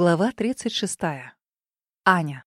Глава 36. Аня.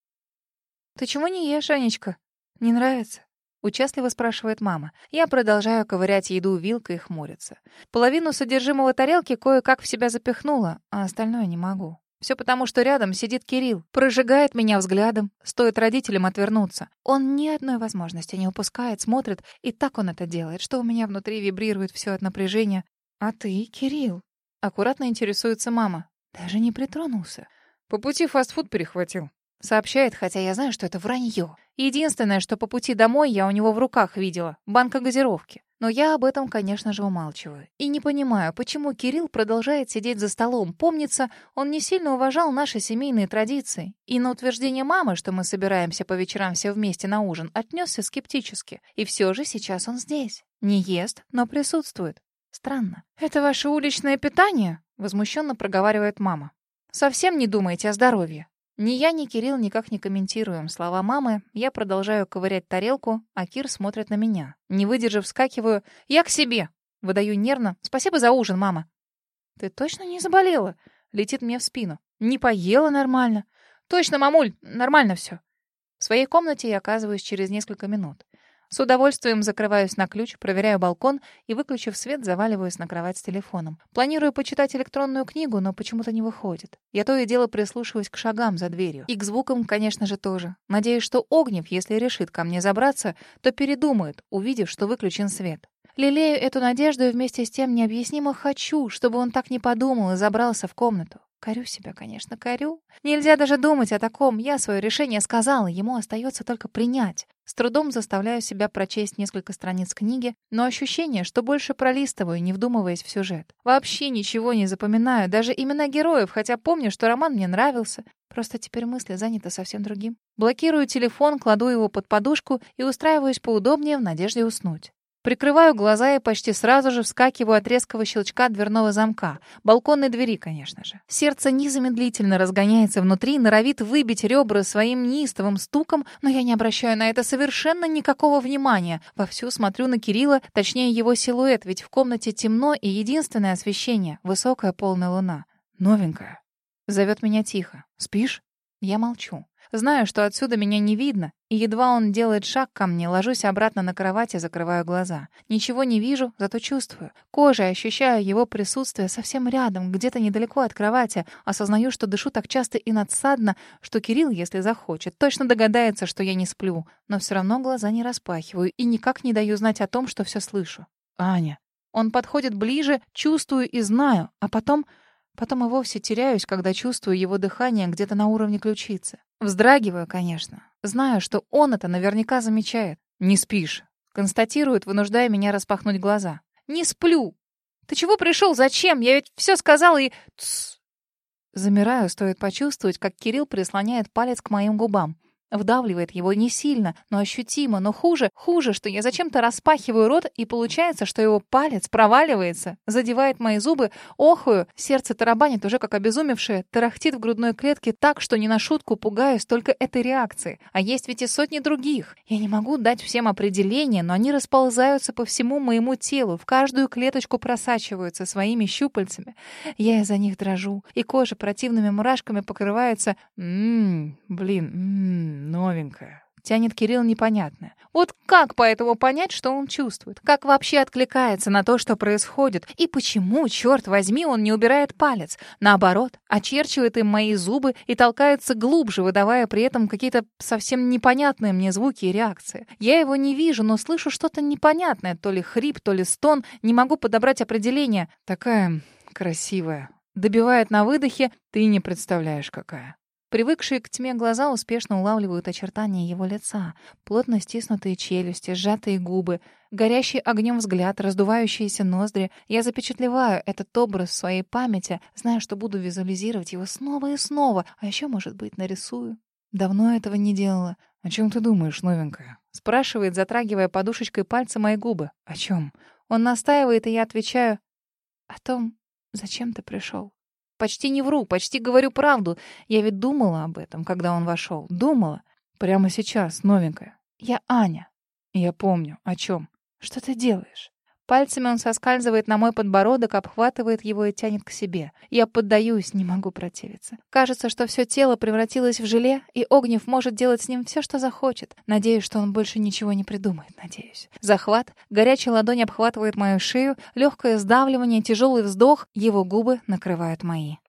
«Ты чего не ешь, Анечка? Не нравится?» — участливо спрашивает мама. Я продолжаю ковырять еду вилкой и хмуриться. Половину содержимого тарелки кое-как в себя запихнула, а остальное не могу. Все потому, что рядом сидит Кирилл, прожигает меня взглядом, стоит родителям отвернуться. Он ни одной возможности не упускает, смотрит, и так он это делает, что у меня внутри вибрирует все от напряжения. «А ты, Кирилл?» — аккуратно интересуется мама. Даже не притронулся. По пути фастфуд перехватил. Сообщает, хотя я знаю, что это вранье. Единственное, что по пути домой я у него в руках видела — банка газировки. Но я об этом, конечно же, умалчиваю. И не понимаю, почему Кирилл продолжает сидеть за столом. Помнится, он не сильно уважал наши семейные традиции. И на утверждение мамы, что мы собираемся по вечерам все вместе на ужин, отнесся скептически. И все же сейчас он здесь. Не ест, но присутствует. Странно. «Это ваше уличное питание?» — возмущенно проговаривает мама. «Совсем не думаете о здоровье?» Ни я, ни Кирилл никак не комментируем слова мамы. Я продолжаю ковырять тарелку, а Кир смотрит на меня. Не выдержав, вскакиваю. «Я к себе!» Выдаю нервно. «Спасибо за ужин, мама!» «Ты точно не заболела?» Летит мне в спину. «Не поела нормально?» «Точно, мамуль, нормально все. В своей комнате я оказываюсь через несколько минут. С удовольствием закрываюсь на ключ, проверяю балкон и, выключив свет, заваливаюсь на кровать с телефоном. Планирую почитать электронную книгу, но почему-то не выходит. Я то и дело прислушиваюсь к шагам за дверью. И к звукам, конечно же, тоже. Надеюсь, что Огнев, если решит ко мне забраться, то передумает, увидев, что выключен свет. Лелею эту надежду и вместе с тем необъяснимо хочу, чтобы он так не подумал и забрался в комнату. Корю себя, конечно, корю. Нельзя даже думать о таком. Я свое решение сказала, ему остается только принять. С трудом заставляю себя прочесть несколько страниц книги, но ощущение, что больше пролистываю, не вдумываясь в сюжет. Вообще ничего не запоминаю, даже имена героев, хотя помню, что роман мне нравился. Просто теперь мысли заняты совсем другим. Блокирую телефон, кладу его под подушку и устраиваюсь поудобнее в надежде уснуть. Прикрываю глаза и почти сразу же вскакиваю от резкого щелчка дверного замка. Балконной двери, конечно же. Сердце незамедлительно разгоняется внутри, норовит выбить ребра своим неистовым стуком, но я не обращаю на это совершенно никакого внимания. Вовсю смотрю на Кирилла, точнее его силуэт, ведь в комнате темно и единственное освещение — высокая полная луна. Новенькая. Зовет меня тихо. «Спишь?» Я молчу. Знаю, что отсюда меня не видно, и едва он делает шаг ко мне, ложусь обратно на кровать и закрываю глаза. Ничего не вижу, зато чувствую. Кожей ощущаю его присутствие совсем рядом, где-то недалеко от кровати. Осознаю, что дышу так часто и надсадно, что Кирилл, если захочет, точно догадается, что я не сплю. Но все равно глаза не распахиваю и никак не даю знать о том, что все слышу. «Аня». Он подходит ближе, чувствую и знаю, а потом... Потом и вовсе теряюсь, когда чувствую его дыхание где-то на уровне ключицы. Вздрагиваю, конечно. Знаю, что он это наверняка замечает. «Не спишь», — констатирует, вынуждая меня распахнуть глаза. «Не сплю! Ты чего пришел? Зачем? Я ведь все сказала и...» Тс. Замираю, стоит почувствовать, как Кирилл прислоняет палец к моим губам. Вдавливает его не сильно, но ощутимо, но хуже, хуже, что я зачем-то распахиваю рот, и получается, что его палец проваливается, задевает мои зубы, охую, сердце тарабанит уже как обезумевшее, тарахтит в грудной клетке так, что не на шутку пугаюсь только этой реакции. А есть ведь и сотни других. Я не могу дать всем определение, но они расползаются по всему моему телу, в каждую клеточку просачиваются своими щупальцами. Я из-за них дрожу, и кожа противными мурашками покрывается... Ммм, блин, ммм новенькая. Тянет Кирилл непонятное. Вот как поэтому понять, что он чувствует? Как вообще откликается на то, что происходит? И почему, черт возьми, он не убирает палец? Наоборот, очерчивает им мои зубы и толкается глубже, выдавая при этом какие-то совсем непонятные мне звуки и реакции. Я его не вижу, но слышу что-то непонятное. То ли хрип, то ли стон. Не могу подобрать определение. Такая красивая. Добивает на выдохе. Ты не представляешь, какая. Привыкшие к тьме глаза успешно улавливают очертания его лица. Плотно стиснутые челюсти, сжатые губы, горящий огнем взгляд, раздувающиеся ноздри. Я запечатлеваю этот образ в своей памяти, зная, что буду визуализировать его снова и снова, а еще, может быть, нарисую. Давно этого не делала. «О чем ты думаешь, новенькая?» Спрашивает, затрагивая подушечкой пальца мои губы. «О чем?» Он настаивает, и я отвечаю. «О том, зачем ты пришел?» Почти не вру, почти говорю правду. Я ведь думала об этом, когда он вошел. Думала. Прямо сейчас, новенькая. Я Аня. Я помню. О чем? Что ты делаешь? Пальцами он соскальзывает на мой подбородок, обхватывает его и тянет к себе. Я поддаюсь, не могу противиться. Кажется, что все тело превратилось в желе, и Огнев может делать с ним все, что захочет. Надеюсь, что он больше ничего не придумает, надеюсь. Захват, горячая ладонь обхватывает мою шею, легкое сдавливание, тяжелый вздох, его губы накрывают мои.